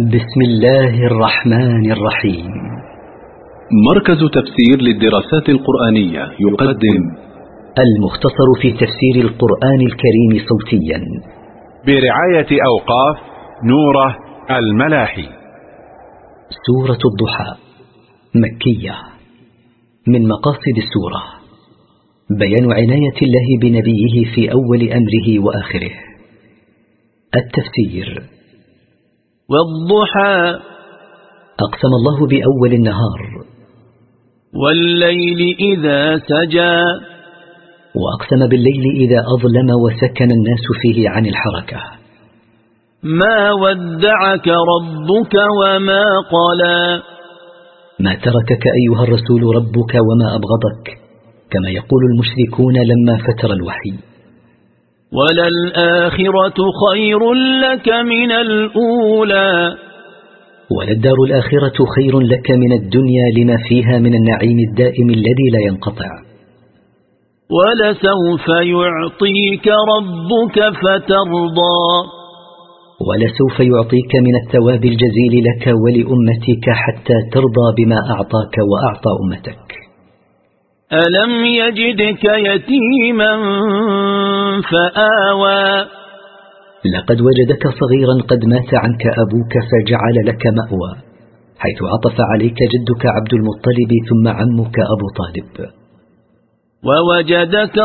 بسم الله الرحمن الرحيم. مركز تفسير للدراسات القرآنية يقدم المختصر في تفسير القرآن الكريم صوتيا. برعاية أوقاف نوره الملاحي. سورة الضحى مكية. من مقاصد السورة بيان عناية الله بنبيه في أول أمره وآخره. التفسير والضحى. أقسم الله بأول النهار. والليل إذا سجى. وأقسم بالليل إذا أظلم وسكن الناس فيه عن الحركة. ما ودعك ربك وما قلى. ما تركك أيها الرسول ربك وما أبغضك كما يقول المشركون لما فتر الوحي. وللآخرة خير لك من الأولى. وللدار الآخرة خير لك من الدنيا لما فيها من النعيم الدائم الذي لا ينقطع. ولسوف يعطيك ربك فترضى. ولسوف يعطيك من الثواب الجزيل لك ولأمتك حتى ترضى بما أعطاك وأعطى أمتك. ألم يجدك يتيما فآوى. لقد وجدك صغيرا قد مات عنك أبوك فجعل لك مأوى حيث عطف عليك جدك عبد المطلب ثم عمك أبو طالب. ووجدك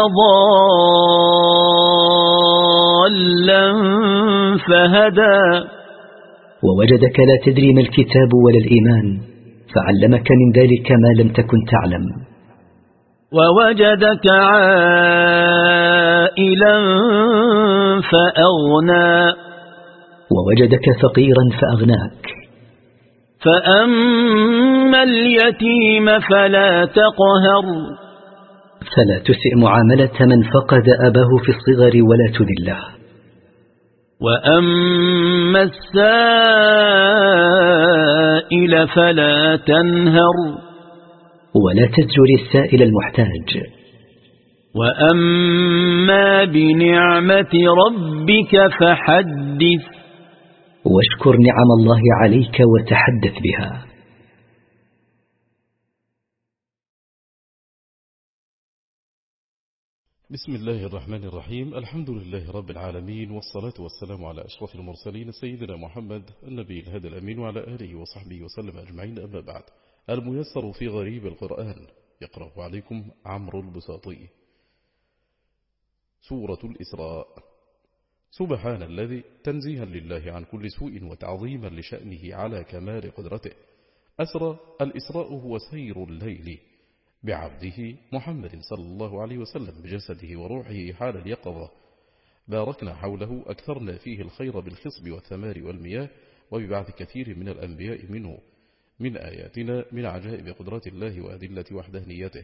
ضالا فهدى. ووجدك لا تدري ما الكتاب ولا الإيمان فعلمك من ذلك ما لم تكن تعلم. ووجدك عائلا فأغنى. ووجدك فقيرا فأغناك. فأما اليتيم فلا تقهر. فلا تسئ معاملة من فقد أباه في الصغر ولا تذله. وأما السائل فلا تنهر. ولا تزجر السائل المحتاج. وأما بنعمة ربك فحدث. واشكر نعم الله عليك وتحدث بها. بسم الله الرحمن الرحيم. الحمد لله رب العالمين والصلاة والسلام على أشرف المرسلين سيدنا محمد النبي الهدى الأمين وعلى آله وصحبه وسلم أجمعين. أما بعد الميسر في غريب القرآن. يقرأ عليكم عمرو البساطي. سورة الإسراء. سبحان الذي تنزيها لله عن كل سوء وتعظيما لشأنه على كمال قدرته. أسرى الإسراء هو سير الليل بعبده محمد صلى الله عليه وسلم بجسده وروحه حال اليقظة. باركنا حوله أكثرنا فيه الخير بالخصب والثمار والمياه وببعث كثير من الأنبياء منه. من آياتنا من عجائب قدرة الله وأدلة وحدانيته.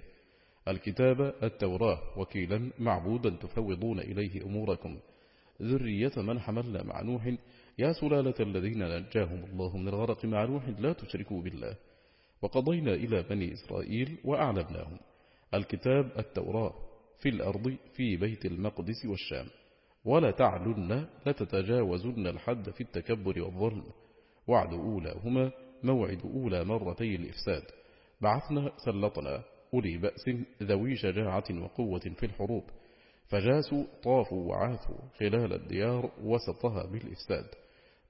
الكتاب التوراة وكيلا معبودا تفوضون إليه أموركم. ذرية من حملنا مع نوح يا سلالة الذين نجاهم الله من الغرق مع نوح لا تشركوا بالله. وقضينا إلى بني إسرائيل وأعلمناهم. الكتاب التوراة في الأرض في بيت المقدس والشام. ولا تعلن لتتجاوزن الحد في التكبر والظلم. وعد أولاهما موعد أولى مرتي الإفساد. بعثنا سلطنا أولي بأس ذوي شجاعة وقوة في الحروب. فجاسوا طافوا وعاثوا خلال الديار وسطها بالإفساد.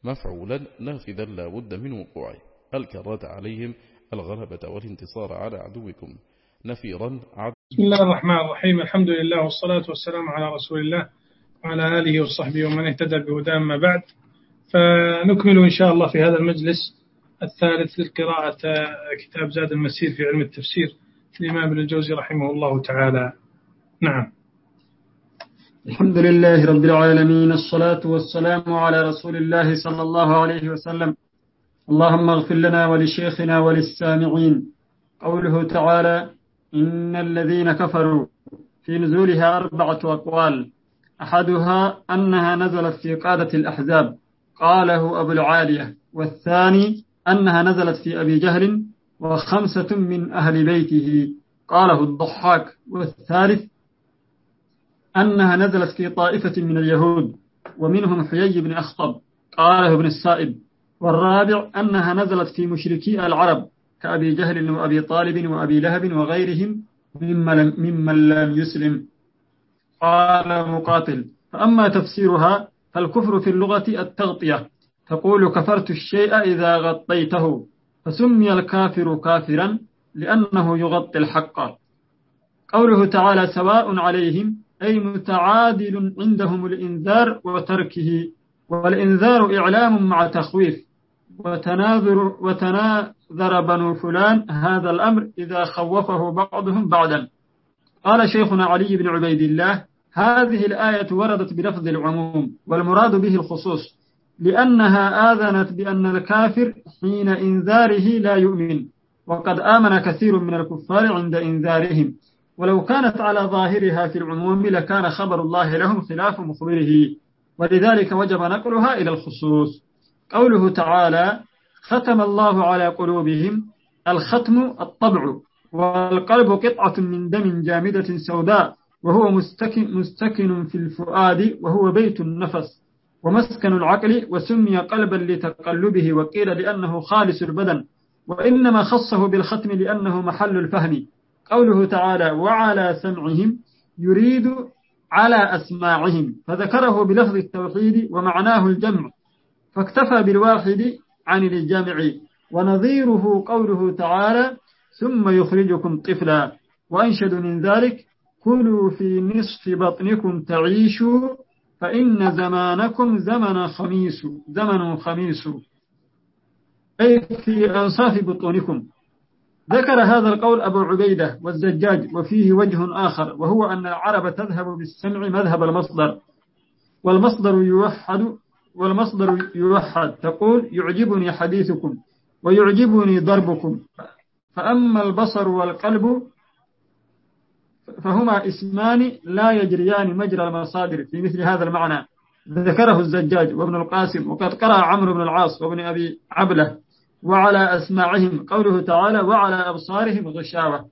مفعولا نافذا لا بد من وقوعه. الكرات عليهم الغلبة والانتصار على عدوكم. نفيرا عد بسم الله الرحمن الرحيم. الحمد لله والصلاة والسلام على رسول الله وعلى آله وصحبه ومن اهتدى بهداه ما بعد. فنكمل إن شاء الله في هذا المجلس الثالث لقراءة كتاب زاد المسير في علم التفسير الإمام ابن الجوزي رحمه الله تعالى. نعم. الحمد لله رب العالمين الصلاة والسلام على رسول الله صلى الله عليه وسلم. اللهم اغفر لنا ولشيخنا وللسامعين. قوله تعالى إن الذين كفروا في نزولها أربعة أقوال. أحدها أنها نزلت في قادة الأحزاب. قاله أبو العالية. والثاني أنها نزلت في أبي جهل وخمسة من أهل بيته. قاله الضحاك. والثالث أنها نزلت في طائفة من اليهود ومنهم حيي بن أخطب. قاله ابن السائب. والرابع أنها نزلت في مشركي العرب كأبي جهل وأبي طالب وأبي لهب وغيرهم ممن لم يسلم. قال مقاتل. فأما تفسيرها فالكفر في اللغة التغطية. تقول كفرت الشيء إذا غطيته فسمي الكافر كافرا لأنه يغطي الحق. قوله تعالى سواء عليهم أي متعادل عندهم الإنذار وتركه. والإنذار إعلام مع تخويف. وتناظر, وتناظر بنو فلان هذا الأمر إذا خوفه بعضهم بعدا قال شيخنا علي بن عبيد الله هذه الآية وردت بلفظ العموم والمراد به الخصوص. لأنها آذنت بأن الكافر حين إنذاره لا يؤمن وقد آمن كثير من الكفار عند إنذارهم. ولو كانت على ظاهرها في العموم لكان خبر الله لهم خلاف مخبره. ولذلك وجب نقلها إلى الخصوص. قوله تعالى ختم الله على قلوبهم الختم الطبع والقلب قطعة من دم جامدة سوداء وهو مستكن, مستكن في الفؤاد وهو بيت النفس. ومسكن العقل وسمي قلبا لتقلبه وقيل لأنه خالص البدن وإنما خصه بالختم لأنه محل الفهم. قوله تعالى وعلى سمعهم يريد على أسماعهم فذكره بلفظ التوحيد ومعناه الجمع. فاكتفى بالواحد عن الجمع. ونظيره قوله تعالى ثم يخرجكم طفلا وأنشد من ذلك كلوا في نصف بطنكم تعيشوا فإن زمانكم زمن خميس زمن خميس. أي في أنصاف بطونكم. ذكر هذا القول أبو عبيدة والزجاج وفيه وجه آخر وهو أن العرب تذهب بالسمع مذهب المصدر. والمصدر يوحد والمصدر يوحد تقول يعجبني حديثكم ويعجبني ضربكم. فأما البصر والقلب فهما اسمان لا يجريان مجرى المصادر في مثل هذا المعنى. ذكره الزجاج وابن القاسم وقد قرأ عمرو بن العاص وابن أبي عبلة وعلى أسماعهم قوله تعالى وعلى أبصارهم غشاوة.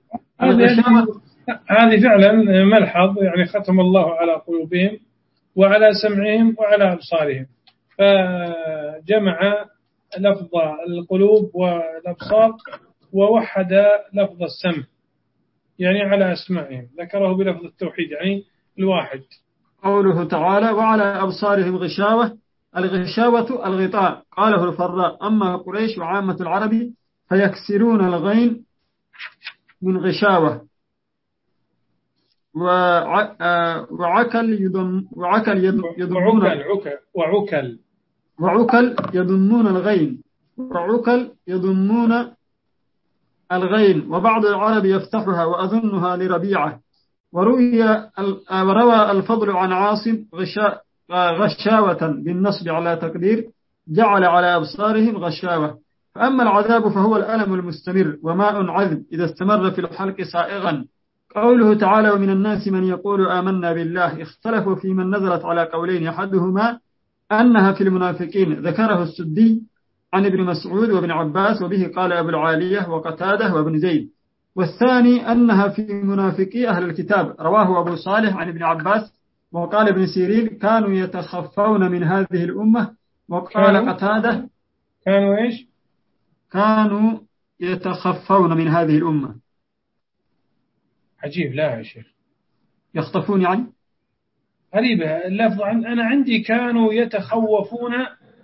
هذه فعلا ملحظ يعني ختم الله على قلوبهم وعلى سمعهم وعلى أبصارهم. فجمع لفظ القلوب والأبصار ووحد لفظ السمع. يعني على أسمائهم. ذكره بلفظ التوحيد يعني الواحد. قوله تعالى وعلى أبصارهم غشاوة الغشاوة الغطاء. قاله الفراء. أما قريش وعامة العرب فيكسرون الغين من غشاوة. وعكل يضم وعكل يضمون وعكل. وعكل يضمون الغين. وعكل يضمون الغين وبعض العرب يفتحها وأظنها لربيعة. وروي وروى الفضل عن عاصم غشاوة بالنصب على تقدير جعل على أبصارهم غشاوة. فأما العذاب فهو الألم المستمر وماء عذب إذا استمر في الحلق سائغا. قوله تعالى ومن الناس من يقول آمنا بالله. اختلفوا في من نزلت على قولين أحدهما أنها في المنافقين. ذكره السدي عن ابن مسعود وابن عباس وبه قال أبو العالية وقتادة وابن زيد. والثاني أنها في منافقي أهل الكتاب. رواه أبو صالح عن ابن عباس وقال ابن سيرين كانوا يتخفون من هذه الأمة. وقال قتادة كانوا إيش؟ كانوا يتخفون من هذه الأمة. عجيب لا يا شيخ. يخطفون يعني غريبة اللفظ أنا عندي كانوا يتخوفون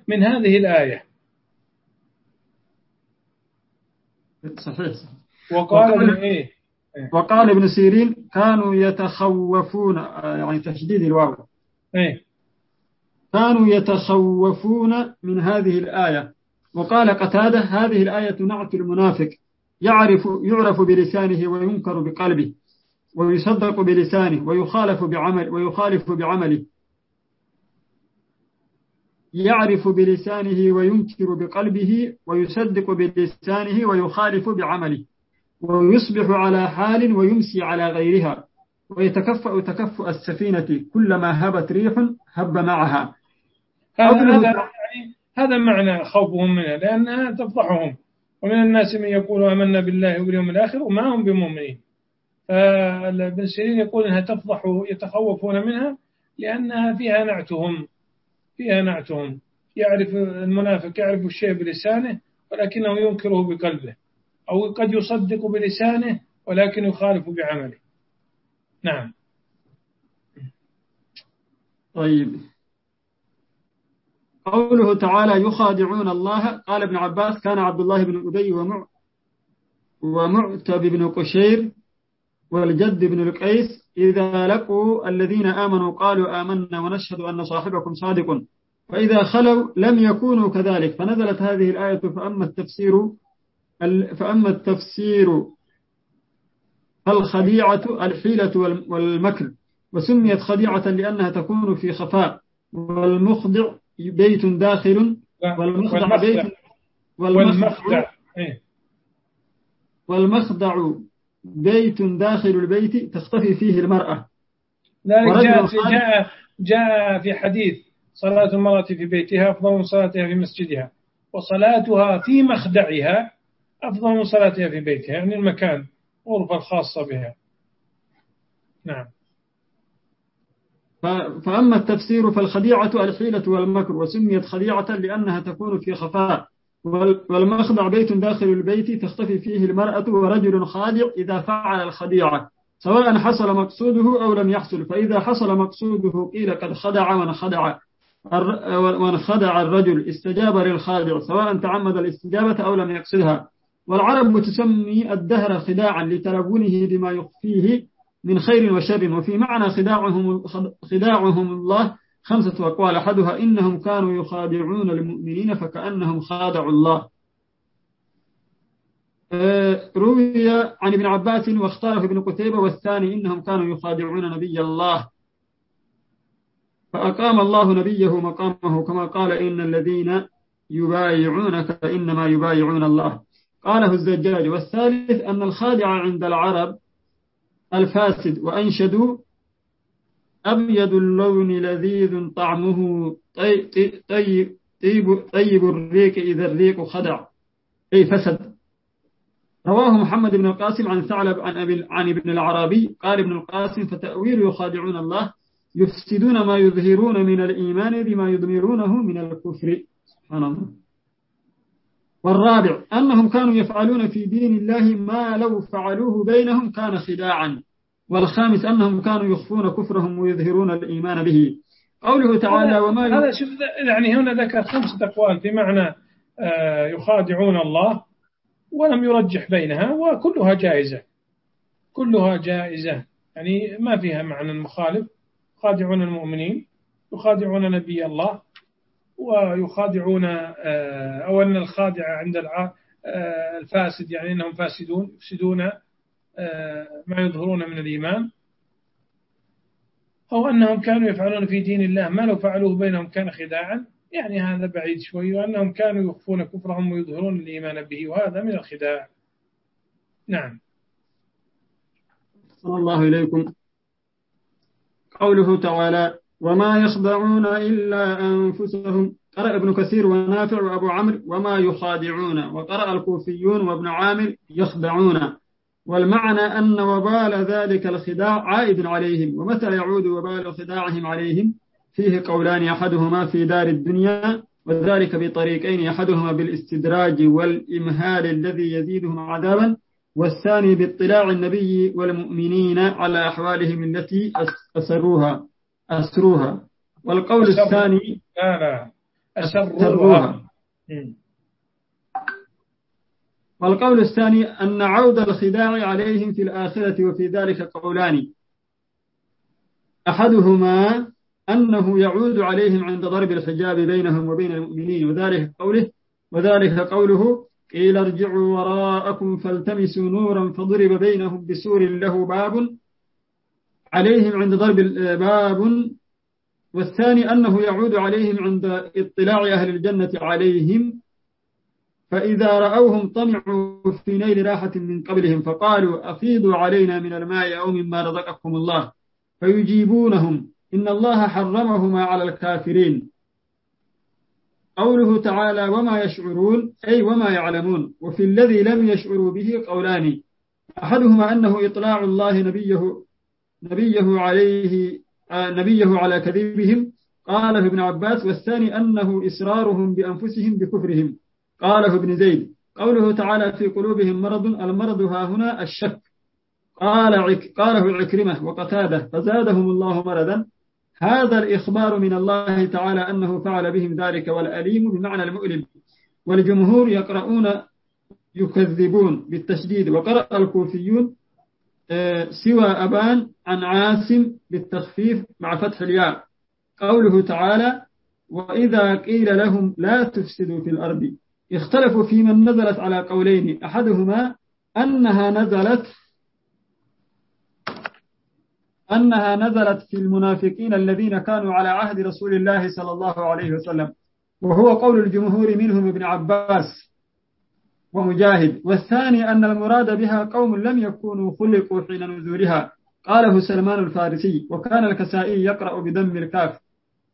من هذه الآية. صحيح. وقال, وقال إيه؟ وقال ابن سيرين كانوا يتخوفون يعني تشديد الواو. إيه. كانوا يتخوفون من هذه الآية. وقال قتادة هذه الآية نعت المنافق. يعرف يعرف بلسانه وينكر بقلبه ويصدق بلسانه ويخالف بعمل ويخالف بعمله. يعرف بلسانه وينكر بقلبه ويصدق بلسانه ويخالف بعمله ويصبح على حال ويمسي على غيرها ويتكفأ تكفؤ السفينة كلما هبت ريح هب معها. هذا يعني هذا معنى خوفهم منها لأنها تفضحهم. ومن الناس من يقول آمنا بالله وباليوم الآخر وما هم بمؤمنين. فابن سيرين يقول أنها تفضح يتخوفون منها لأنها فيها نعتهم. فيها نعتهم يعرف المنافق يعرف الشيء بلسانه ولكنه ينكره بقلبه أو قد يصدق بلسانه ولكن يخالف بعمله. نعم. طيب. قوله تعالى يخادعون الله. قال ابن عباس كان عبد الله بن أبي ومع ومعتب بن قشير والجد بن القيس إذا لقوا الذين آمنوا قالوا آمنا ونشهد أن صاحبكم صادق. فإذا خلوا لم يكونوا كذلك. فنزلت هذه الآية فأما التفسير فأما التفسير فالخديعة الحيلة والمكر. وسميت خديعة لأنها تكون في خفاء. والمخدع بيت داخل. والمخدع بيت والمخدع والمخدع بيت داخل البيت تختفي فيه المرأة. ذلك جاء في, جاء, جاء في حديث صلاة المرأة في بيتها أفضل من صلاتها في مسجدها وصلاتها في مخدعها أفضل من صلاتها في بيتها يعني المكان غرفة الخاصة بها. نعم. فأما التفسير فالخديعة الحيلة والمكر وسميت خديعة لأنها تكون في خفاء. والمخدع بيت داخل البيت تختفي فيه المرأة ورجل خادع إذا فعل الخديعة سواء حصل مقصوده أو لم يحصل. فإذا حصل مقصوده قيل قد خدع من خدع من خدع الرجل استجاب للخادع سواء تعمد الاستجابة أو لم يقصدها. والعرب تسمي الدهر خداعا لتلونه بما يخفيه من خير وشر وفي معنى خداعهم, خداعهم الله خمسة أقوال. أحدها إنهم كانوا يخادعون المؤمنين فكأنهم خادعوا الله. آه، روي عن ابن عباس واختاره ابن قتيبة والثاني إنهم كانوا يخادعون نبي الله. فأقام الله نبيه مقامه كما قال إن الذين يبايعونك إنما يبايعون الله. قاله الزجاج. والثالث أن الخادع عند العرب الفاسد وأنشدوا أبيض اللون لذيذ طعمه طيب, طيب, طيب, طيب الريق إذا الريق خدع. أي فسد. رواه محمد بن القاسم عن ثعلب عن, أبي عن ابن العربي. قال ابن القاسم فتأويل يخادعون الله يفسدون ما يظهرون من الإيمان بما يضمرونه من الكفر. سبحان الله. والرابع أنهم كانوا يفعلون في دين الله ما لو فعلوه بينهم كان خداعا. والخامس أنهم كانوا يخفون كفرهم ويظهرون الإيمان به. قوله تعالى وما هذا شوف يعني هنا ذكر خمسة أقوال بمعنى آه، يخادعون الله ولم يرجح بينها وكلها جائزة. كلها جائزة. يعني ما فيها معنى مخالف. يخادعون المؤمنين يخادعون نبي الله ويخادعون آه، أو أن الخادع عند آه، الفاسد يعني أنهم فاسدون يفسدون ما يظهرون من الإيمان أو أنهم كانوا يفعلون في دين الله ما لو فعلوه بينهم كان خداعا. يعني هذا بعيد شوي وأنهم كانوا يخفون كفرهم ويظهرون الإيمان به وهذا من الخداع. نعم. صلى الله إليكم. قوله تعالى وما يخدعون إلا أنفسهم. قرأ ابن كثير ونافع وأبو عمرو وما يخادعون. وقرأ الكوفيون وابن عامر يخدعون. والمعنى أن وبال ذلك الخداع عائد عليهم ومتى يعود وبال خداعهم عليهم؟ فيه قولان أحدهما في دار الدنيا وذلك بطريقين أحدهما بالاستدراج والإمهال الذي يزيدهم عذابا والثاني باطلاع النبي والمؤمنين على أحوالهم التي أسروها أسروها. والقول الثاني لا لا. أسروها. والقول الثاني أن عود الخداع عليهم في الآخرة وفي ذلك قولان. أحدهما أنه يعود عليهم عند ضرب الحجاب بينهم وبين المؤمنين وذلك قوله وذلك قوله قيل ارجعوا وراءكم فالتمسوا نورا فضرب بينهم بسور له باب عليهم عند ضرب باب. والثاني أنه يعود عليهم عند اطلاع أهل الجنة عليهم فإذا رأوهم طمعوا في نيل راحة من قبلهم فقالوا أفيضوا علينا من الماء أو مما رزقكم الله فيجيبونهم إن الله حرمهما على الكافرين. قوله تعالى وما يشعرون أي وما يعلمون وفي الذي لم يشعروا به قولان. أحدهما أنه إطلاع الله نبيه نبيه عليه نبيه على كذبهم. قاله ابن عباس والثاني أنه إسرارهم بأنفسهم بكفرهم. قاله ابن زيد. قوله تعالى في قلوبهم مرض المرض ها هنا الشك. قال عك قاله عكرمة وقتادة فزادهم الله مرضا. هذا الإخبار من الله تعالى أنه فعل بهم ذلك والأليم بمعنى المؤلم. والجمهور يقرؤون يكذبون بالتشديد. وقرأ الكوفيون آه، سوى أبان عن عاصم بالتخفيف مع فتح الياء. قوله تعالى وإذا قيل لهم لا تفسدوا في الأرض. اختلفوا في من نزلت على قولين. أحدهما أنها نزلت أنها نزلت في المنافقين الذين كانوا على عهد رسول الله صلى الله عليه وسلم. وهو قول الجمهور منهم ابن عباس ومجاهد. والثاني أن المراد بها قوم لم يكونوا خلقوا حين نزولها. قاله سلمان الفارسي وكان الكسائي يقرأ بدم الكاف.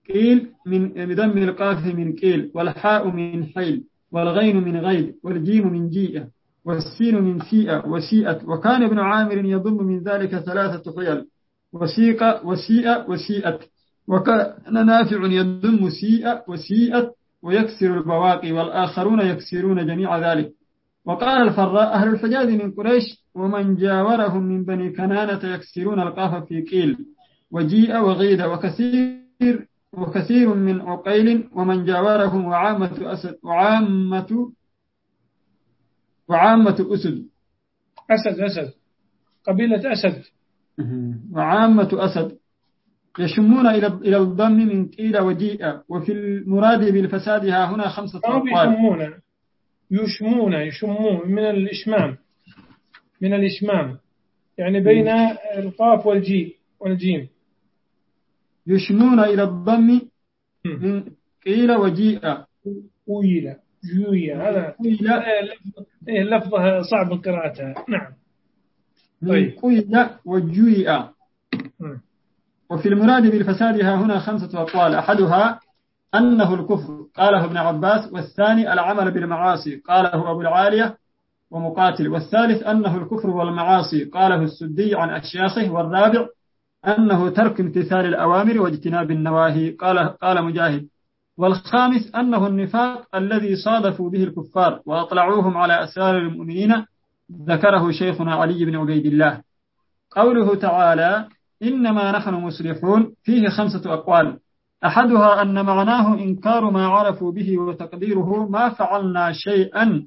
قيل من بدم القاف من قيل والحاء من حيل. والغين من غيد والجيم من جيئة والسين من سيئة وسيئة. وكان ابن عامر يضم من ذلك ثلاثة حيل وسيق وسيئة وسيئت. وكان نافع يضم سيئة وسيئت ويكسر البواقي والآخرون يكسرون جميع ذلك. وقال الفراء أهل الحجاز من قريش ومن جاورهم من بني كنانة يكسرون القاف في قيل. وجيء وغيض وكثير وكثير من عقيل ومن جاورهم وعامة أسد وعامة وعامة أسد. أسد أسد. قبيلة أسد. وعامة أسد. يشمون إلى إلى الضم من قيل وجيء. وفي المراد بالفساد ها هنا خمسة أقوال. يشمون. يشمون يشمون. من الإشمام. من الإشمام. يعني بين القاف والجيم والجيم. يشمون إلى الضم من قيل وجيء. قيل. جوية هذا إيه لفظها صعب قراءتها نعم. طيب. قيل وجيء. وفي المراد بالفساد ها هنا خمسة أقوال. أحدها أنه الكفر. قاله ابن عباس. والثاني العمل بالمعاصي. قاله أبو العالية ومقاتل. والثالث أنه الكفر والمعاصي. قاله السدي عن أشياخه. والرابع أنه ترك امتثال الأوامر واجتناب النواهي. قال, قال مجاهد والخامس أنه النفاق الذي صادفوا به الكفار وأطلعوهم على أسرار المؤمنين ذكره شيخنا علي بن عبيد الله. قوله تعالى إنما نحن مصلحون. فيه خمسة أقوال. أحدها أن معناه إنكار ما عرفوا به وتقديره ما فعلنا شيئا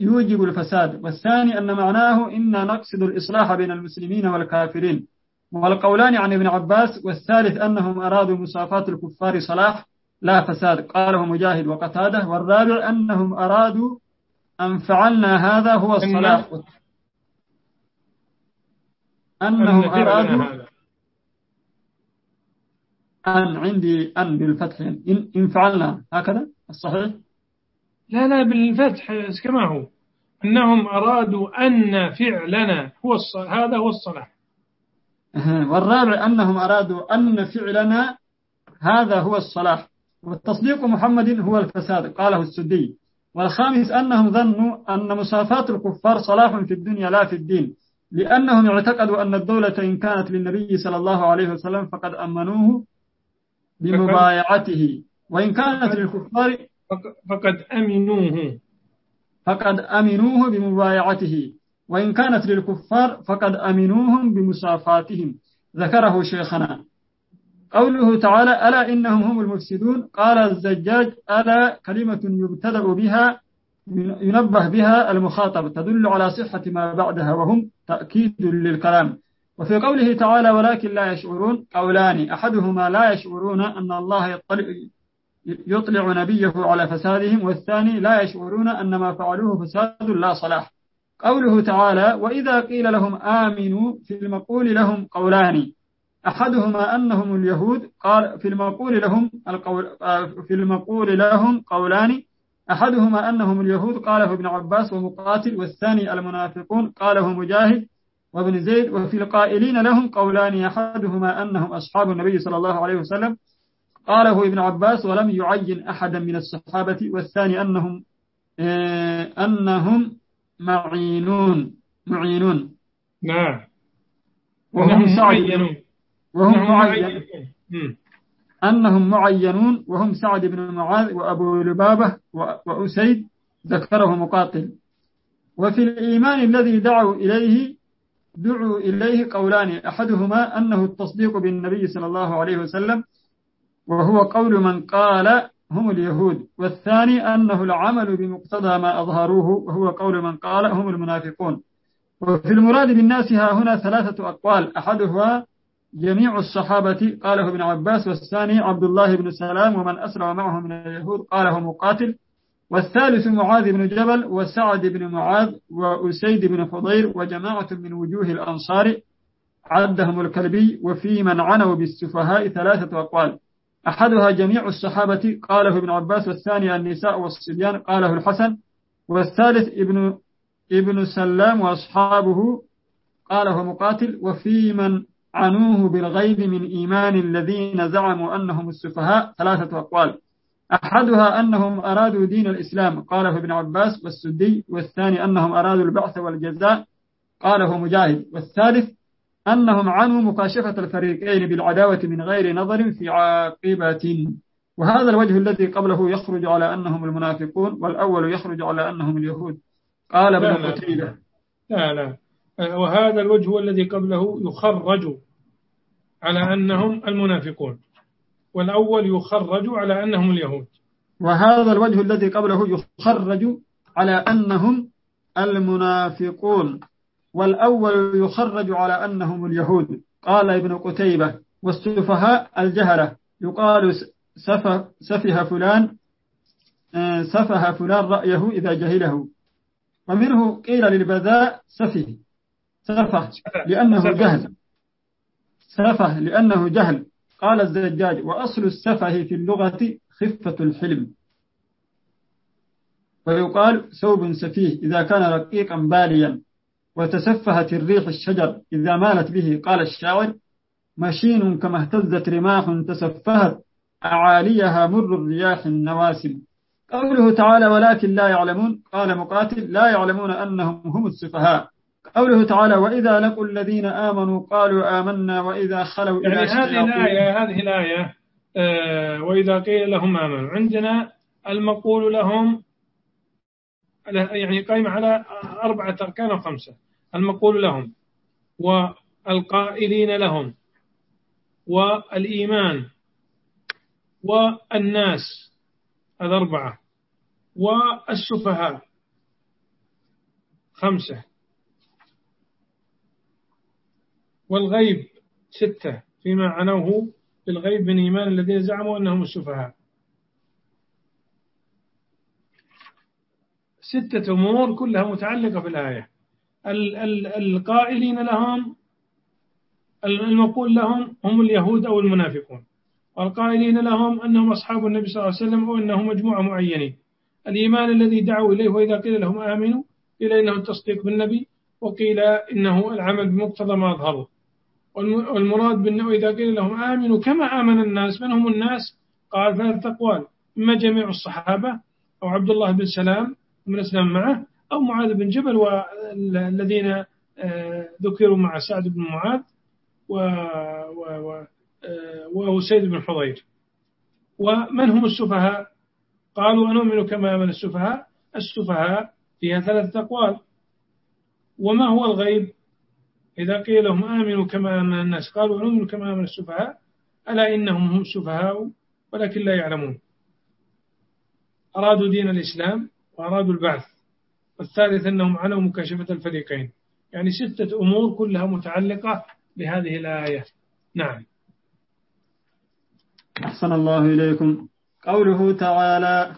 يوجب الفساد. والثاني أن معناه إنا نقصد الإصلاح بين المسلمين والكافرين. والقولان عن ابن عباس والثالث أنهم أرادوا مصافات الكفار صلاح لا فساد. قاله مجاهد وقتادة. والرابع أنهم أرادوا أن فعلنا هذا هو الصلاح. أنهم أرادوا أن عندي أن بالفتح إن, إن فعلنا. هكذا؟ الصحيح؟ لا لا بالفتح كما هو. أنهم أرادوا أن فعلنا هو هذا هو الصلاح. والرابع أنهم أرادوا أن فعلنا هذا هو الصلاح. والتصديق محمد هو الفساد قاله السدي. والخامس أنهم ظنوا أن مصافات الكفار صلاح في الدنيا لا في الدين لأنهم اعتقدوا أن الدولة إن كانت للنبي صلى الله عليه وسلم فقد أمنوه بمبايعته. وإن كانت للكفار فقد أمنوه. فقد أمنوه بمبايعته. وإن كانت للكفار فقد أمنوهم بمصافاتهم ذكره شيخنا. قوله تعالى ألا إنهم هم المفسدون؟ قال الزجاج ألا كلمة يبتدأ بها ينبه بها المخاطب تدل على صحة ما بعدها وهم تأكيد للكلام. وفي قوله تعالى ولكن لا يشعرون قولان أحدهما لا يشعرون أن الله يطلع, يطلع نبيه على فسادهم والثاني لا يشعرون أن ما فعلوه فساد لا صلاح. قوله تعالى وإذا قيل لهم آمنوا في المقول لهم قولان. أحدهما أنهم اليهود قال في المقول لهم القول في المقول لهم قولان. أحدهما أنهم اليهود قاله ابن عباس ومقاتل والثاني المنافقون قاله مجاهد وابن زيد. وفي القائلين لهم قولان أحدهما أنهم أصحاب النبي صلى الله عليه وسلم. قاله ابن عباس ولم يعين أحدا من الصحابة والثاني أنهم آه، أنهم معينون معينون. نعم. وهم معينون. وهم معينون. أنهم معينون وهم سعد بن معاذ وأبو لبابة وأسيد ذكره مقاتل. وفي الإيمان الذي دعوا إليه دعوا إليه قولان أحدهما أنه التصديق بالنبي صلى الله عليه وسلم وهو قول من قال هم اليهود. والثاني أنه العمل بمقتضى ما أظهروه وهو قول من قال هم المنافقون. وفي المراد بالناس ها هنا ثلاثة أقوال. أحدها جميع الصحابة. قاله ابن عباس. والثاني عبد الله بن سلام ومن أسرع معه من اليهود. قاله مقاتل. والثالث معاذ بن جبل وسعد بن معاذ وأسيد بن حضير وجماعة من وجوه الأنصار عدهم الكلبي. وفي من عنوا بالسفهاء ثلاثة أقوال. أحدها جميع الصحابة قاله ابن عباس والثاني النساء والصبيان قاله الحسن والثالث ابن ابن سلام وأصحابه قاله مقاتل وفي من عنوه بالغيب من إيمان الذين زعموا أنهم السفهاء ثلاثة أقوال. أحدها أنهم أرادوا دين الإسلام قاله ابن عباس والسدي والثاني أنهم أرادوا البعث والجزاء قاله مجاهد. والثالث أنهم عنوا مكاشفة الفريقين بالعداوة من غير نظر في عاقبة. وهذا الوجه الذي قبله يخرج على أنهم المنافقون والأول يخرج على أنهم اليهود. قال ابن قتيبة. لا لا. وهذا الوجه الذي قبله يخرج على أنهم المنافقون. والأول يخرج على أنهم اليهود. وهذا الوجه الذي قبله يخرج على أنهم المنافقون. والأول يخرج على أنهم اليهود. قال ابن قتيبة والسفهاء الجهلة يقال سفه, سفه فلان آه، سفه فلان رأيه إذا جهله. ومنه قيل للبذاء سفه. سفه لأنه جهل. سفه لأنه جهل. قال الزجاج وأصل السفه في اللغة خفة الحلم. ويقال ثوب سفيه إذا كان رقيقا باليا. وتسفهت الريح الشجر إذا مالت به قال الشاعر مشين كما اهتزت رماح تسفهت أعاليها مر الرياح النواسل. قوله تعالى ولكن لا يعلمون قال مقاتل لا يعلمون أنهم هم السفهاء. قوله تعالى وإذا لقوا الذين آمنوا قالوا آمنا وإذا خلوا يعني إلى هذه الآية هذه الآية آه وإذا قيل لهم آمنوا. عندنا المقول لهم يعني قائمة على أربعة أركان خمسة. المقول لهم والقائلين لهم والإيمان والناس الأربعة والسفهاء خمسة. والغيب ستة. فيما عنوه بالغيب من إيمان الذين زعموا أنهم السفهاء. ستة أمور كلها متعلقة بالآية. القائلين لهم المقول لهم هم اليهود أو المنافقون. والقائلين لهم أنهم أصحاب النبي صلى الله عليه وسلم أو أنهم مجموعة معينين. الإيمان الذي دعوا إليه وإذا قيل لهم آمنوا قيل إنه التصديق بالنبي وقيل إنه العمل بمقتضى ما أظهره. والمراد بأنه إذا قيل لهم آمنوا كما آمن الناس من هم الناس؟ قال ثلاثة أقوال إما جميع الصحابة أو عبد الله بن سلام من أسلم معه أو معاذ بن جبل والذين آه، ذكروا مع سعد بن معاذ وأسيد بن حضير. ومن هم السفهاء؟ قالوا أنؤمن كما آمن السفهاء. السفهاء فيها ثلاثة أقوال. وما هو الغيب؟ إذا قيل لهم آمنوا كما آمن الناس قالوا نؤمن كما آمن السفهاء. ألا إنهم هم السفهاء ولكن لا يعلمون. أرادوا دين الإسلام وأرادوا البعث. والثالث أنهم علوا مكاشفة الفريقين. يعني ستة أمور كلها متعلقة بهذه الآية. نعم. أحسن الله إليكم. قوله تعالى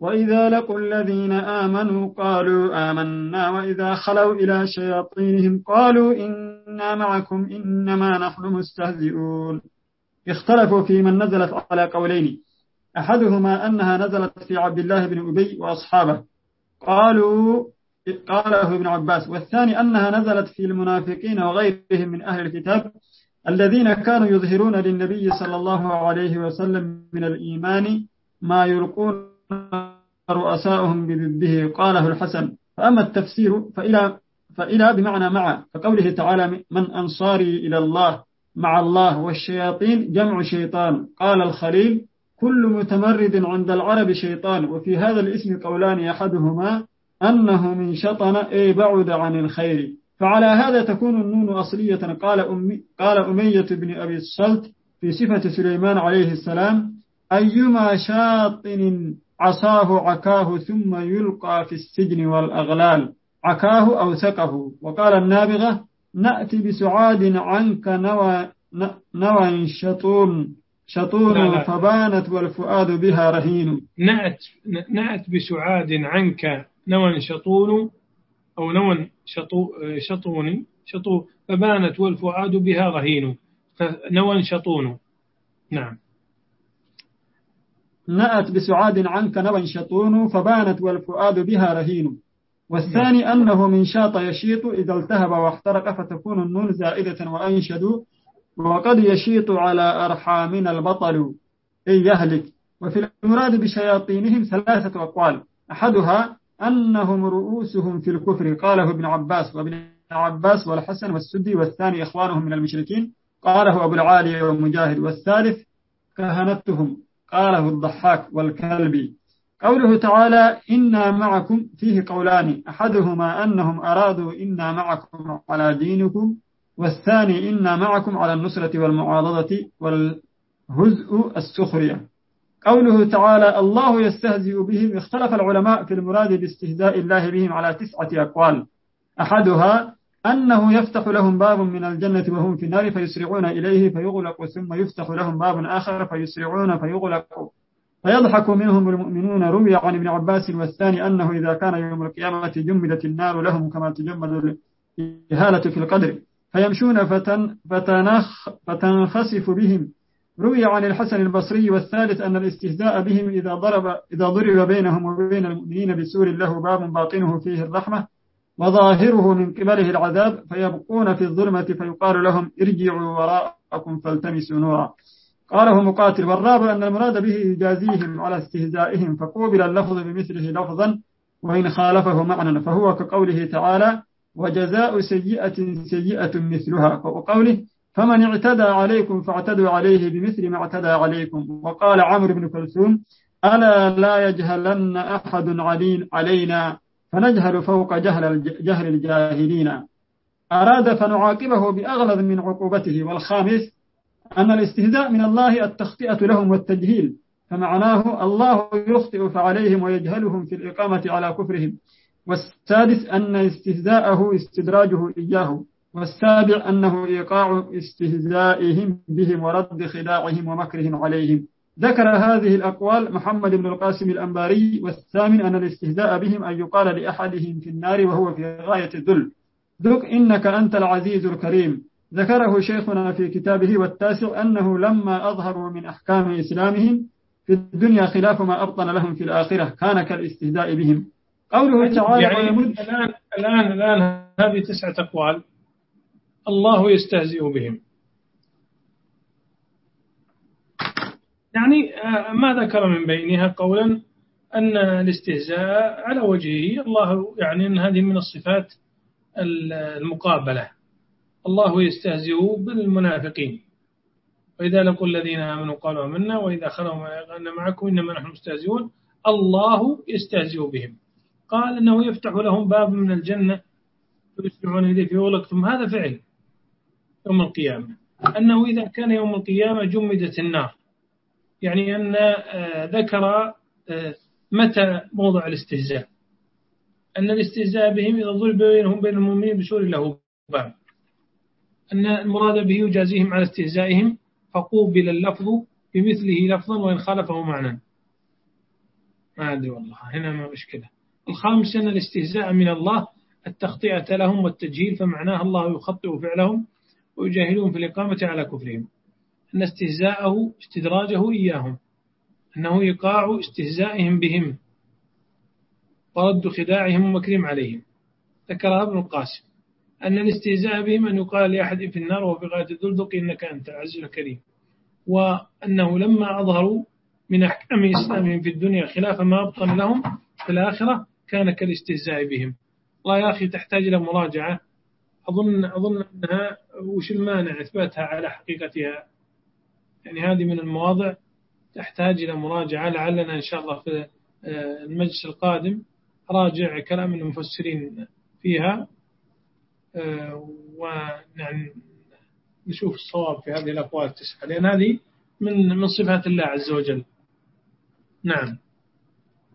وإذا لقوا الذين آمنوا قالوا آمنا وإذا خلوا إلى شياطينهم قالوا إنا معكم إنما نحن مستهزئون. اختلفوا في من نزلت على قولين. أحدهما أنها نزلت في عبد الله بن أبي وأصحابه. قالوا قاله ابن عباس والثاني أنها نزلت في المنافقين وغيرهم من أهل الكتاب الذين كانوا يظهرون للنبي صلى الله عليه وسلم من الإيمان ما يلقون رؤساؤهم بضده. قاله الحسن فأما التفسير فإلى فإلى بمعنى مع كقوله تعالى من أنصاري إلى الله مع الله والشياطين جمع شيطان. قال الخليل كل متمرد عند العرب شيطان. وفي هذا الاسم قولان أحدهما أنه من شطن أي بعد عن الخير. فعلى هذا تكون النون أصلية. قال, أمي قال أمية بن أبي الصلت في صفة سليمان عليه السلام أيما شاطن عصاه عكاه ثم يلقى في السجن والأغلال. عكاه أو ثقه وقال النابغة نأتي بسعاد عنك نوى, نوى شطون. لا. فبانت والفؤاد بها رهين. نأت, نأت بسعاد عنك نوى شطون أو نوى شطو شطون شطو فبانت والفؤاد بها رهين. فنوى شطون نعم. نأت بسعاد عنك نوى شطون فبانت والفؤاد بها رهين. والثاني أنه من شاط يشيط إذا التهب واحترق فتكون النون زائدة وأنشد. وقد يشيط على أرحامنا البطل أي يهلك. وفي المراد بشياطينهم ثلاثة أقوال. أحدها أنهم رؤوسهم في الكفر قاله ابن عباس. وابن عباس والحسن والسدي والثاني إخوانهم من المشركين قاله أبو العالي ومجاهد. والثالث كهنتهم قاله الضحاك والكلبي. قوله تعالى إنا معكم فيه قولان. أحدهما أنهم أرادوا إنا معكم على دينكم. والثاني إنا معكم على النصرة والمعاضدة والهزء السخرية. قوله تعالى الله يستهزئ بهم. اختلف العلماء في المراد باستهزاء الله بهم على تسعة أقوال. أحدها أنه يفتح لهم باب من الجنة وهم في النار فيسرعون إليه فيغلق ثم يفتح لهم باب آخر فيسرعون فيغلق. فيضحك منهم المؤمنون. روي عن ابن عباس والثاني أنه إذا كان يوم القيامة جمدت النار لهم كما تجمد الإهالة في القدر. فيمشون فتن فتنخ فتنخسف بهم. روي عن الحسن البصري والثالث أن الاستهزاء بهم إذا ضرب إذا ضرب بينهم وبين المؤمنين بسور له باب باطنه فيه الرحمة وظاهره من قبله العذاب فيبقون في الظلمة فيقال لهم ارجعوا وراءكم فالتمسوا نورا. قاله مقاتل والرابع أن المراد به يجازيهم على استهزائهم فقوبل اللفظ بمثله لفظا وإن خالفه معنى فهو كقوله تعالى وجزاء سيئة سيئة مثلها. وقوله فمن اعتدى عليكم فاعتدوا عليه بمثل ما اعتدى عليكم. وقال عمرو بن كلثوم ألا لا يجهلن أحد علين علينا فنجهل فوق جهل جهل الجاهلين. أراد فنعاقبه بأغلظ من عقوبته. والخامس أن الاستهزاء من الله التخطئة لهم والتجهيل. فمعناه الله يخطئ فعليهم ويجهلهم في الإقامة على كفرهم. والسادس أن استهزاءه استدراجه إياه والسابع أنه إيقاع استهزائهم بهم ورد خداعهم ومكرهم عليهم. ذكر هذه الأقوال محمد بن القاسم الأنباري والثامن أن الاستهزاء بهم أن يقال لأحدهم في النار وهو في غاية الذل. ذك إنك أنت العزيز الكريم. ذكره شيخنا في كتابه والتاسع أنه لما أظهروا من أحكام إسلامهم في الدنيا خلاف ما أبطن لهم في الآخرة كان كالاستهزاء بهم. قوله تعالى يعني الآن, الآن, الآن هذه تسعة أقوال الله يستهزئ بهم. يعني آه، ما ذكر من بينها قولا أن الاستهزاء على وجهه الله يعني أن هذه من الصفات المقابلة. الله يستهزئ بالمنافقين. وإذا لقوا الذين آمنوا قالوا آمنا وإذا خلوا أن معكم إنما نحن مستهزئون الله يستهزئ بهم. قال أنه يفتح لهم باب من الجنة فيسمعون إليه فيغلق ثم هذا فعل يوم القيامة. أنه إذا كان يوم القيامة جمدت النار. يعني أن آه، ذكر آه، متى موضع الاستهزاء. أن الاستهزاء بهم إذا ضرب بينهم بين المؤمنين بسور له باب. أن المراد به يجازيهم على استهزائهم. فقوبل اللفظ بمثله لفظا وإن خالفه معنى ما أدري والله هنا ما مشكلة. الخامس أن الاستهزاء من الله التخطئة لهم والتجهيل فمعناه الله يخطئ فعلهم ويجاهلون في الإقامة على كفرهم. أن استهزاءه استدراجه إياهم أنه يقاع استهزائهم بهم ورد خداعهم ومكرهم عليهم. ذكرها ابن القاسم أن الاستهزاء بهم أن يقال لأحد في النار وفي غاية الدلدق إنك أنت العزيز الكريم. وأنه لما أظهروا من أحكام إسلامهم في الدنيا خلاف ما أبطن لهم في الآخرة كان كالاستهزاء بهم. الله يا أخي تحتاج إلى مراجعة. أظن أظن أنها وش المانع إثباتها على حقيقتها؟ يعني هذه من المواضع تحتاج إلى مراجعة. لعلنا إن شاء الله في آه، المجلس القادم راجع كلام المفسرين فيها آه، ونعني نشوف الصواب في هذه الأقوال التسعة. لأن هذه من من صفات الله عز وجل. نعم.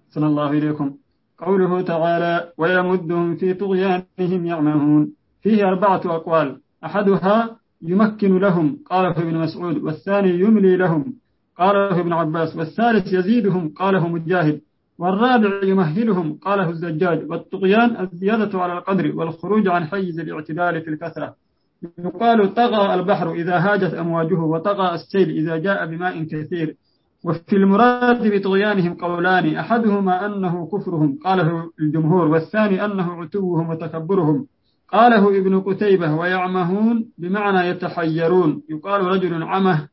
صلى الله إليكم. قوله تعالى ويمدهم في طغيانهم يعمهون فيه أربعة أقوال. أحدها يمكن لهم قاله ابن مسعود. والثاني يملي لهم قاله ابن عباس. والثالث يزيدهم قاله مجاهد. والرابع يمهلهم قاله الزجاج. والطغيان الزيادة على القدر والخروج عن حيز الاعتدال في الكثرة. يقال طغى البحر إذا هاجت أمواجه وطغى السيل إذا جاء بماء كثير وفي المراد بطغيانهم قولان أحدهما أنه كفرهم قاله الجمهور والثاني أنه عتوهم وتكبرهم. قاله ابن قتيبة ويعمهون بمعنى يتحيرون يقال رجل عمه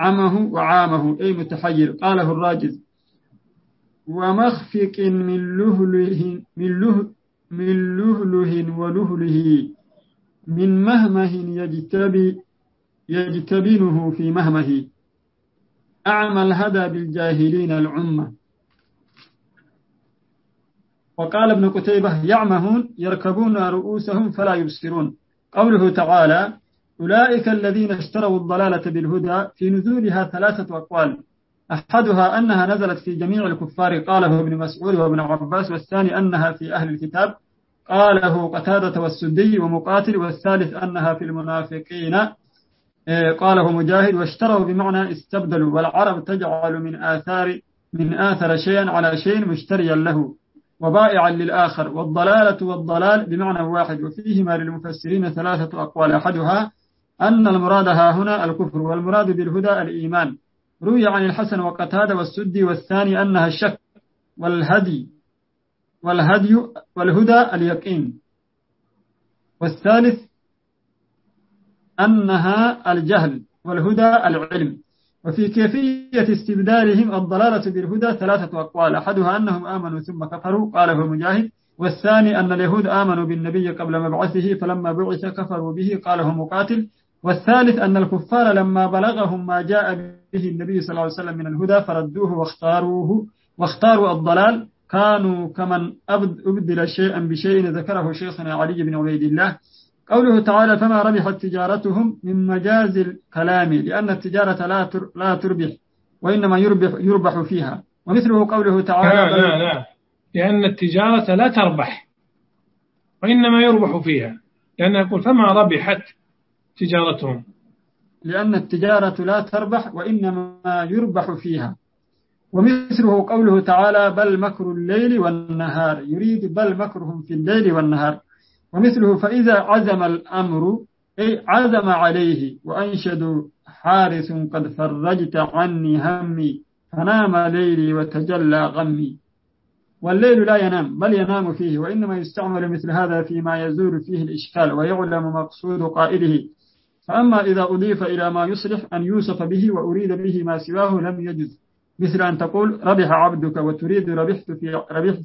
عمه وعامه أي متحير قاله الراجز. ومخفق من لهله من له من لهله ولهله من مهمه يجتبي يجتبنه في مهمه. أعمى الهدى بالجاهلين العمة وقال ابن قتيبة يعمهون يركبون رؤوسهم فلا يبصرون. قوله تعالى أولئك الذين اشتروا الضلالة بالهدى في نزولها ثلاثة أقوال. أحدها أنها نزلت في جميع الكفار قاله ابن مسعود وابن عباس والثاني أنها في أهل الكتاب قاله قتادة والسدي ومقاتل والثالث أنها في المنافقين. قاله مجاهد واشتروا بمعنى استبدلوا والعرب تجعل من آثار من آثر شيئا على شيء مشتريا له وبائعا للآخر والضلالة والضلال بمعنى واحد. وفيهما للمفسرين ثلاثة أقوال أحدها أن المراد ها هنا الكفر والمراد بالهدى الإيمان. روي عن الحسن وقتادة والسدي والثاني أنها الشك والهدي والهدي والهدى اليقين. والثالث أنها الجهل والهدى العلم. وفي كيفية استبدالهم الضلالة بالهدى ثلاثة أقوال. أحدها أنهم آمنوا ثم كفروا قاله مجاهد. والثاني أن اليهود آمنوا بالنبي قبل مبعثه فلما بعث كفروا به قاله مقاتل. والثالث أن الكفار لما بلغهم ما جاء به النبي صلى الله عليه وسلم من الهدى فردوه واختاروه واختاروا الضلال. كانوا كمن أبدل شيئا بشيء ذكره شيخنا علي بن عبيد الله. قوله تعالى فما ربحت تجارتهم من مجاز الكلام لأن التجارة لا لا تربح وإنما يربح يربح فيها. ومثله قوله تعالى لا لا لا. لأن التجارة لا تربح وإنما يربح فيها. لأنه يقول فما ربحت تجارتهم؟ لأن التجارة لا تربح وإنما يربح فيها. ومثله قوله تعالى بل مكر الليل والنهار يريد بل مكرهم في الليل والنهار. ومثله فإذا عزم الأمر أي عزم عليه وأنشدوا حارس قد فرجت عني همي فنام ليلي وتجلى غمي. والليل لا ينام بل ينام فيه وإنما يستعمل مثل هذا فيما يزول فيه الإشكال ويعلم مقصود قائله. فأما إذا أضيف إلى ما يصلح أن يوصف به وأريد به ما سواه لم يجز. مثل أن تقول ربح عبدك وتريد ربحت في, ربحت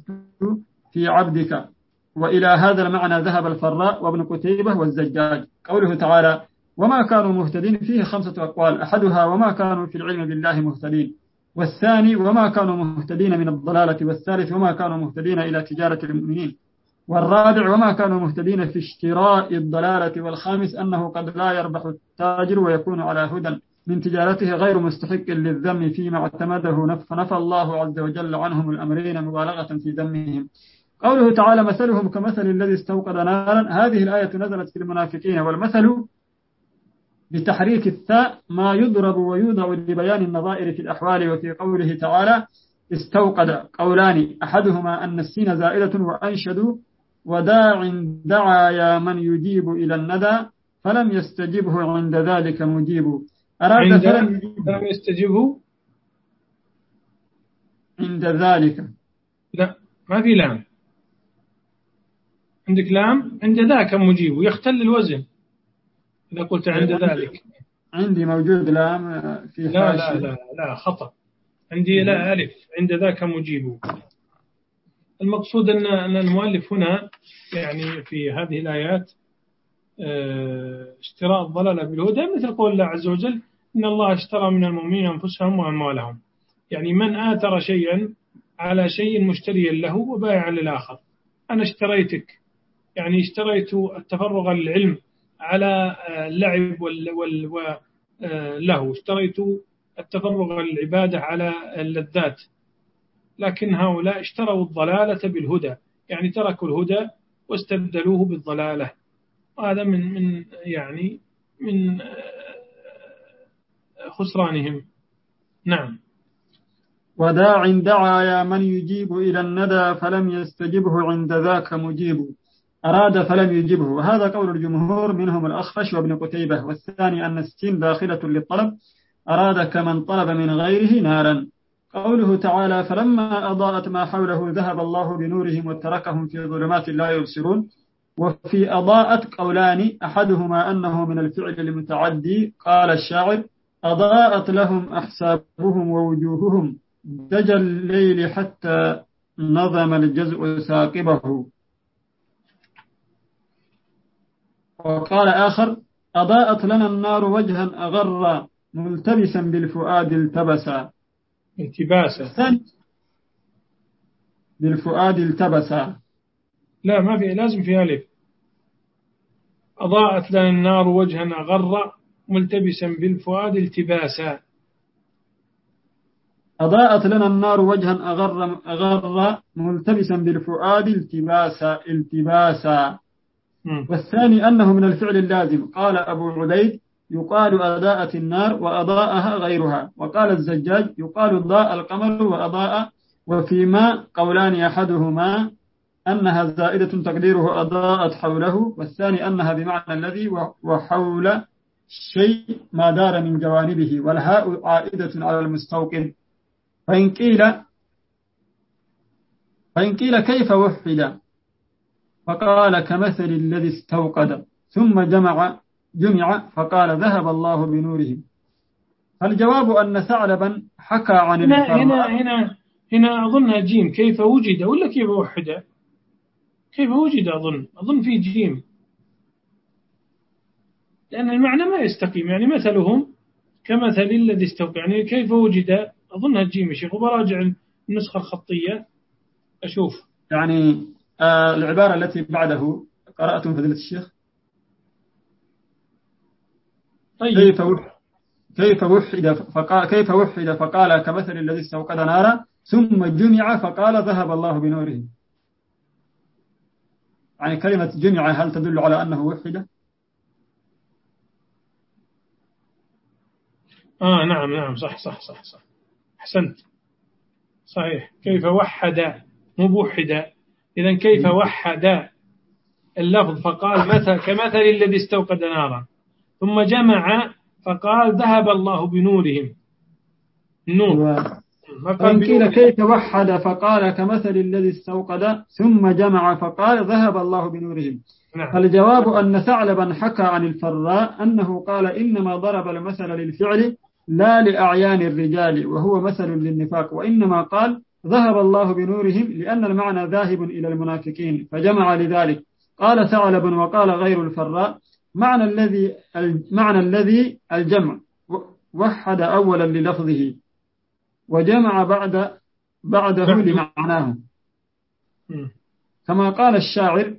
في عبدك. وإلى هذا المعنى ذهب الفراء وابن قتيبة والزجاج. قوله تعالى وما كانوا مهتدين فيه خمسة أقوال أحدها وما كانوا في العلم بالله مهتدين والثاني وما كانوا مهتدين من الضلالة والثالث وما كانوا مهتدين إلى تجارة المؤمنين والرابع وما كانوا مهتدين في اشتراء الضلالة والخامس أنه قد لا يربح التاجر ويكون على هدى من تجارته غير مستحق للذم فيما اعتمده فنفى الله عز وجل عنهم الأمرين مبالغة في ذمهم. قوله تعالى مثلهم كمثل الذي استوقد نارا. هذه الآية نزلت في المنافقين والمثل بتحريك الثاء ما يضرب ويوضع لبيان النظائر في الأحوال وفي قوله تعالى استوقد. قولان أحدهما أن السين زائدة وأنشدوا وداع دعا يا من يجيب إلى الندى فلم يستجبه عند ذلك مجيب. أراد فلم فلم يستجبه؟ عند ذلك. لا ما في لام. عندك لام؟ عند ذاك مجيب ويختل الوزن. إذا قلت عند ذلك. عندي موجود لام في لا لا لا لا خطأ. عندي لا ألف. عند ذاك مجيب. المقصود أن المؤلف هنا يعني في هذه الآيات آه، اشتراء الضلالة بالهدى مثل قول الله عز وجل إن الله اشترى من المؤمنين أنفسهم وأموالهم. يعني من آثر شيئا على شيء مشتريا له وبائعا للآخر. أنا اشتريتك. يعني اشتريت التفرغ للعلم على اللعب وله اشتريت التفرغ للعبادة على اللذات. لكن هؤلاء اشتروا الضلالة بالهدى. يعني تركوا الهدى واستبدلوه بالضلالة. وهذا من من يعني من خسرانهم. نعم. وداع دعا يا من يجيب إلى الندى فلم يستجبه عند ذاك مجيب. أراد فلم يجبه. وهذا قول الجمهور منهم الأخفش وابن قتيبة. والثاني أن السين داخلة للطلب. أراد كمن طلب من غيره نارا. قوله تعالى فلما أضاءت ما حوله ذهب الله بنورهم وتركهم في ظلمات لا يبصرون. وفي أضاءت قولان أحدهما أنه من الفعل المتعدي. قال الشاعر أضاءت لهم أحسابهم ووجوههم. دجى الليل حتى نظم الجزء ثاقبه وقال آخر أضاءت لنا النار وجها أغر ملتبسا بالفؤاد التبسا. التباسا بالفؤاد التبسا. لا ما في لازم في ألف. أضاءت لنا النار وجها أغر ملتبسا بالفؤاد التباسا. أضاءت لنا النار وجها أغر, أغر ملتبسا بالفؤاد التباسا التباسا. والثاني أنه من الفعل اللازم. قال أبو عبيد يقال أضاءت النار وأضاءها غيرها. وقال الزجاج يقال ضاء القمر وأضاء. وفيما قولان أحدهما أنها زائدة تقديره أضاءت حوله. والثاني أنها بمعنى الذي وحول الشيء ما دار من جوانبه. والهاء عائدة على المستوقن. فإن قيل فإن قيل كيف وحد؟ فقال كمثل الذي استوقد. ثم جمع جمع فقال ذهب الله بنورهم. فالجواب أن ثعلبا حكى عن هنا هنا هنا هنا أظنها جيم كيف وجد ولا كيف وحد؟ كيف وجد أظن؟ أظن في جيم. لأن المعنى ما يستقيم يعني مثلهم كمثل الذي استوقع يعني كيف وجد؟ أظنها جيم يا شيخ. وبراجع النسخة الخطية أشوف. يعني العبارة التي بعده قرأتم فضيلة الشيخ؟ طيب. كيف وحد كيف وحد فقال كيف وحد فقال كمثل الذي استوقد نارا ثم جمع فقال ذهب الله بنوره. يعني كلمة جمع هل تدل على أنه وحد؟ آه نعم نعم صح صح صح صح. أحسنت. صحيح. كيف وحد؟ مو بوحد. إذا كيف وحد اللفظ فقال مثل كمثل الذي استوقد نارا. ثم جمع فقال ذهب الله بنورهم. النور فإن قيل كيف وحد فقال كمثل الذي استوقد ثم جمع فقال ذهب الله بنورهم. نعم. فالجواب أن ثعلبا حكى عن الفراء أنه قال إنما ضرب المثل للفعل لا لأعيان الرجال وهو مثل للنفاق وإنما قال ذهب الله بنورهم لأن المعنى ذاهب إلى المنافقين فجمع لذلك. قال ثعلب وقال غير الفراء معنى الذي معنى الذي الجمع. وحد أولا للفظه. وجمع بعد بعده لمعناه. كما قال الشاعر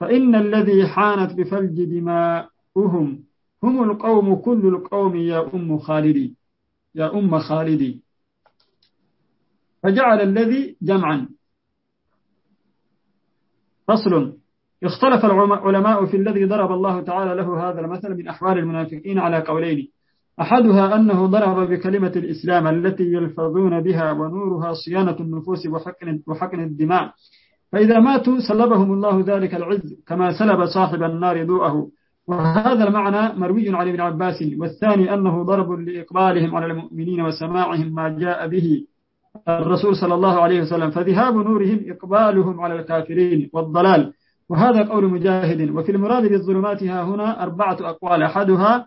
فإن الذي حانت بفلج دماؤهم هم القوم كل القوم يا أم خالدي. يا أم خالدي. فجعل الذي جمعا. فصل. اختلف العلماء في الذي ضرب الله تعالى له هذا المثل من أحوال المنافقين على قولين. أحدها أنه ضرب بكلمة الإسلام التي يلفظون بها ونورها صيانة النفوس وحقن, وحقن الدماء. فإذا ماتوا سلبهم الله ذلك العز كما سلب صاحب النار ضوءه. وهذا المعنى مروي عن ابن عباس. والثاني أنه ضرب لإقبالهم على المؤمنين وسماعهم ما جاء به. الرسول صلى الله عليه وسلم فذهاب نورهم إقبالهم على الكافرين والضلال. وهذا قول مجاهد. وفي المراد بالظلمات ها هنا أربعة أقوال. أحدها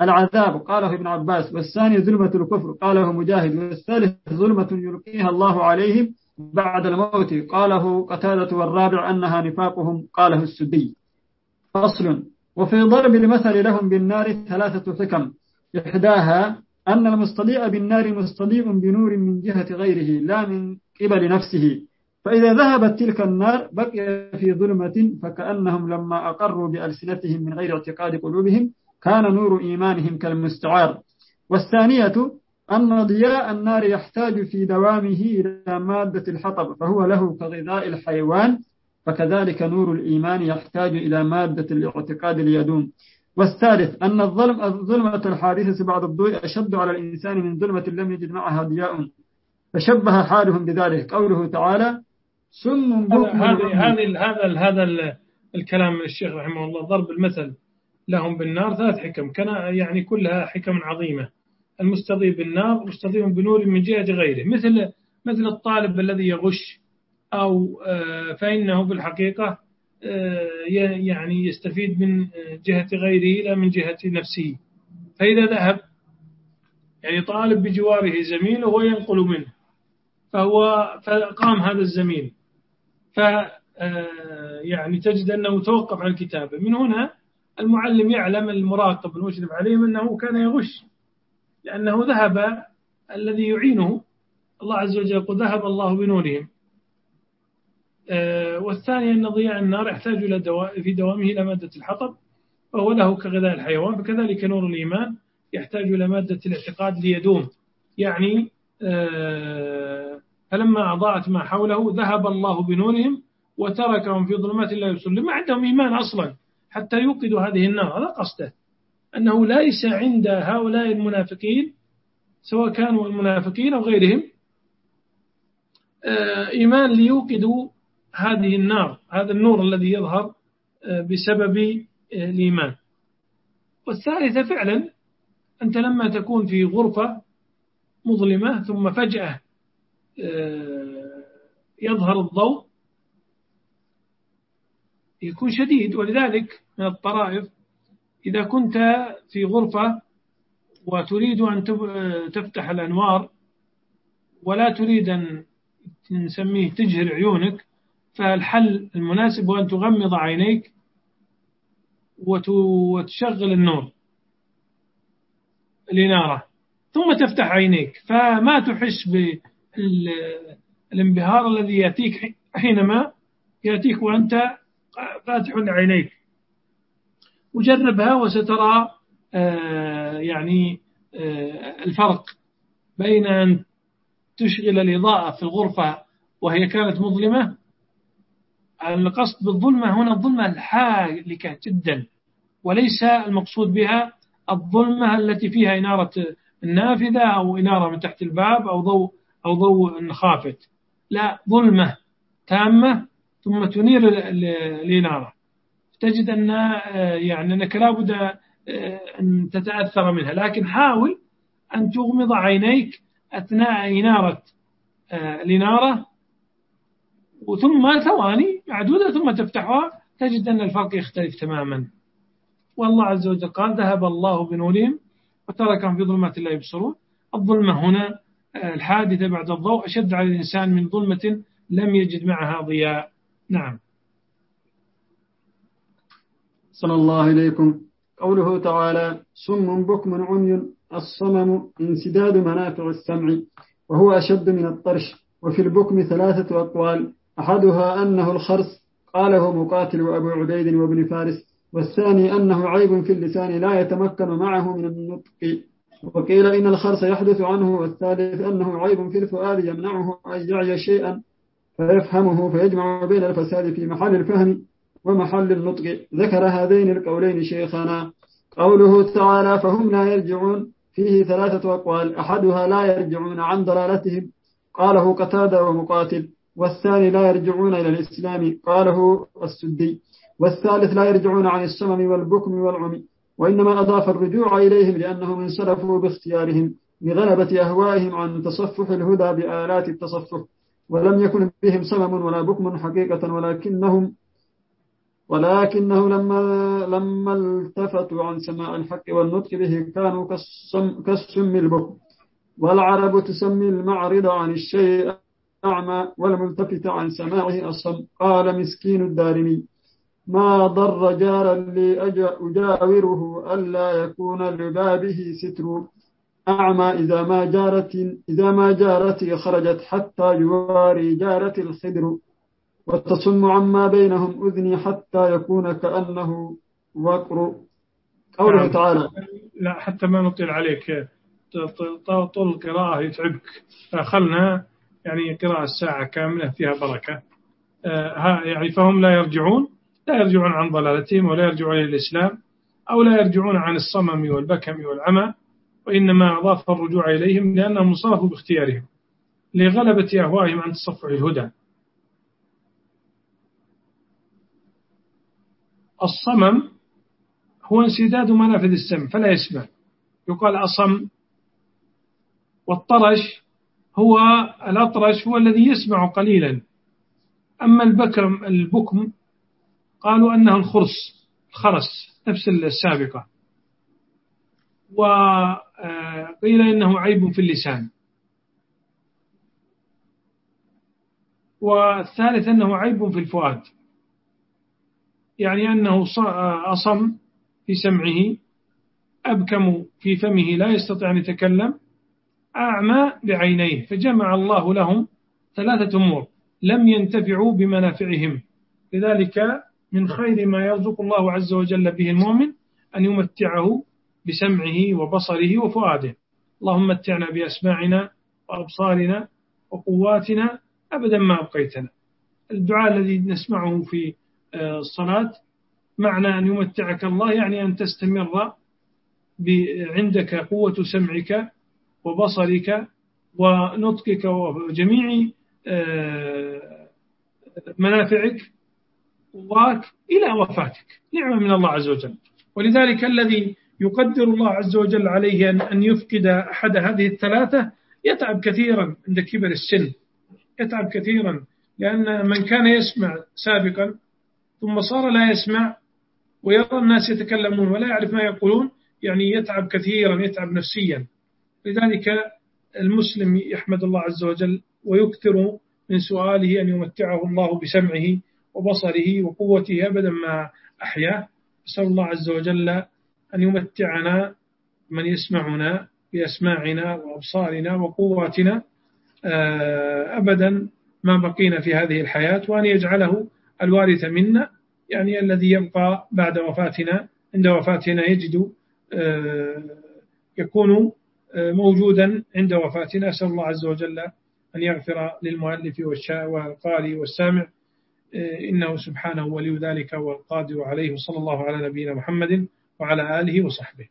العذاب قاله ابن عباس. والثاني ظلمة الكفر قاله مجاهد. والثالث ظلمة يلقيها الله عليهم بعد الموت قاله قتادة. والرابع أنها نفاقهم قاله السدي. فصل. وفي ضرب المثل لهم بالنار ثلاثة حكم. إحداها أن المستضيء بالنار مستضيء بنور من جهة غيره لا من قبل نفسه. فإذا ذهبت تلك النار بقي في ظلمة فكأنهم لما أقروا بألسنتهم من غير اعتقاد قلوبهم كان نور إيمانهم كالمستعار. والثانية أن ضياء النار يحتاج في دوامه إلى مادة الحطب فهو له كغذاء الحيوان فكذلك نور الإيمان يحتاج إلى مادة الاعتقاد ليدوم والثالث أن الظلم الظلمة الحادثة بعد الضوء أشد على الإنسان من ظلمة لم يجد معها ضياء. فشبه حالهم بذلك. قوله تعالى سم هذا هذا هذا هذا الكلام من الشيخ رحمه الله. ضرب المثل لهم بالنار ثلاث حكم. كان يعني كلها حكم عظيمة. المستضيء بالنار مستضيء بنور من جهة غيره. مثل مثل الطالب الذي يغش أو آه، فإنه في الحقيقة يعني يستفيد من جهة غيره لا من جهة نفسه. فإذا ذهب يعني طالب بجواره زميل وهو ينقل منه فهو فقام هذا الزميل. ف آه، يعني تجد أنه توقف عن الكتابة. من هنا المعلم يعلم المراقب المشرف عليهم أنه كان يغش لأنه ذهب الذي يعينه. الله عز وجل يقول ذهب الله بنورهم. آه، والثاني أن ضياء النار يحتاج إلى دواء في دوامه إلى مادة الحطب وهو له كغذاء الحيوان فكذلك نور الإيمان يحتاج إلى مادة الاعتقاد ليدوم. يعني آه، فلما أضاءت ما حوله ذهب الله بنورهم وتركهم في ظلمات لا يبصرون. ما عندهم إيمان أصلا حتى يوقدوا هذه النار هذا قصده. أنه ليس عند هؤلاء المنافقين سواء كانوا المنافقين أو غيرهم آه، إيمان ليوقدوا هذه النار هذا النور الذي يظهر آه، بسبب آه، الإيمان. والثالثة فعلا أنت لما تكون في غرفة مظلمة ثم فجأة يظهر الضوء يكون شديد. ولذلك من الطرائف إذا كنت في غرفة وتريد أن تفتح الأنوار ولا تريد أن نسميه تجهر عيونك فالحل المناسب هو أن تغمض عينيك وتشغل النور الإنارة. ثم تفتح عينيك. فما تحس بالانبهار الذي يأتيك حينما يأتيك وأنت فاتح عينيك. وجربها وسترى آه، يعني آه، الفرق بين أن تشغل الإضاءة في الغرفة وهي كانت مظلمة القصد بالظلمة هنا الظلمة الحالكة جدا وليس المقصود بها الظلمة التي فيها إنارة النافذة أو إنارة من تحت الباب أو ضوء أو ضوء خافت. لا ظلمة تامة ثم تنير الإنارة. تجد أن آه، يعني أنك لابد آه، أن تتأثر منها. لكن حاول أن تغمض عينيك أثناء إنارة آه، الإنارة وثم ثواني معدودة ثم تفتحها تجد أن الفرق يختلف تماما. والله عز وجل قال ذهب الله بنورهم وتركهم في ظلمات لا يبصرون. الظلمة هنا الحادثة بعد الضوء أشد على الإنسان من ظلمة لم يجد معها ضياء. نعم. صلى الله إليكم قوله تعالى سم بكم عمي الصمم انسداد منافع السمع وهو أشد من الطرش وفي البكم ثلاثة أقوال أحدها أنه الخرس قاله مقاتل وأبو عبيد وابن فارس والثاني أنه عيب في اللسان لا يتمكن معه من النطق. وقيل إن الخرس يحدث عنه والثالث أنه عيب في الفؤاد يمنعه أن يعي شيئا فيفهمه فيجمع بين الفساد في محل الفهم ومحل النطق. ذكر هذين القولين شيخنا. قوله تعالى فهم لا يرجعون فيه ثلاثة أقوال. أحدها لا يرجعون عن ضلالتهم. قاله قتادة ومقاتل والثاني لا يرجعون إلى الإسلام قاله السدي. والثالث لا يرجعون عن السمم والبكم والعمي وإنما أضاف الرجوع إليهم لأنهم انصرفوا باختيارهم لغلبة أهوائهم عن تصفح الهدى بآلات التصفح ولم يكن بهم سمم ولا بكم حقيقة ولكنهم ولكنه لما لما التفتوا عن سماع الحق والنطق به كانوا كالسم, كالسم البكم. والعرب تسمي المعرض عن الشيء أعمى والملتفت عن سماعه أصم قال مسكين الدارمي ما ضر جارا لي أجاوره ألا يكون لبابه ستر. أعمى إذا ما جارت إذا ما جارتي خرجت حتى يواري جارتي الخدر. وتصم عما بينهم أذني حتى يكون كأنه وقر. قوله نعم. تعالى لا حتى ما نطيل عليك. طول القراءة يتعبك. فخلنا يعني قراءة ساعة كاملة فيها بركة. آه، يعني فهم لا يرجعون لا يرجعون عن ضلالتهم ولا يرجعون إلى الإسلام أو لا يرجعون عن الصمم والبكم والعمى وإنما أضاف الرجوع إليهم لأنهم صرفوا باختيارهم لغلبة أهوائهم عن تصفح الهدى. الصمم هو انسداد منافذ السمع فلا يسمع. يقال أصم والطرش هو الأطرش هو الذي يسمع قليلا. أما البكم البكم قالوا أنه الخرس الخرس نفس السابقة. وقيل إنه عيب في اللسان. والثالث أنه عيب في الفؤاد. يعني أنه أصم في سمعه أبكم في فمه لا يستطيع أن يتكلم. أعمى بعينيه فجمع الله لهم ثلاثة أمور لم ينتفعوا بمنافعهم. لذلك من خير ما يرزق الله عز وجل به المؤمن أن يمتعه بسمعه وبصره وفؤاده. اللهم متعنا بأسماعنا وأبصارنا وقواتنا أبدا ما أبقيتنا. الدعاء الذي نسمعه في آه، الصلاة معنى أن يمتعك الله يعني أن تستمر عندك قوة سمعك وبصرك ونطقك وجميع آه، منافعك قواك إلى وفاتك. نعمة من الله عز وجل. ولذلك الذي يقدر الله عز وجل عليه أن يفقد أحد هذه الثلاثة يتعب كثيرا عند كبر السن. يتعب كثيرا. لأن من كان يسمع سابقا ثم صار لا يسمع ويرى الناس يتكلمون ولا يعرف ما يقولون يعني يتعب كثيرا يتعب نفسيا. لذلك المسلم يحمد الله عز وجل ويكثر من سؤاله أن يمتعه الله بسمعه وبصره وقوته أبدا ما أحياه. نسأل الله عز وجل أن يمتعنا من يسمعنا بأسماعنا وأبصارنا وقواتنا آه، أبدا ما بقينا في هذه الحياة وأن يجعله الوارث منا يعني الذي يبقى بعد وفاتنا. عند وفاتنا يجد آه، يكون موجودا عند وفاتنا. أسأل الله عز وجل أن يغفر للمؤلف والقارئ والسامع إنه سبحانه ولي ذلك والقادر عليه. صلى الله على نبينا محمد وعلى آله وصحبه.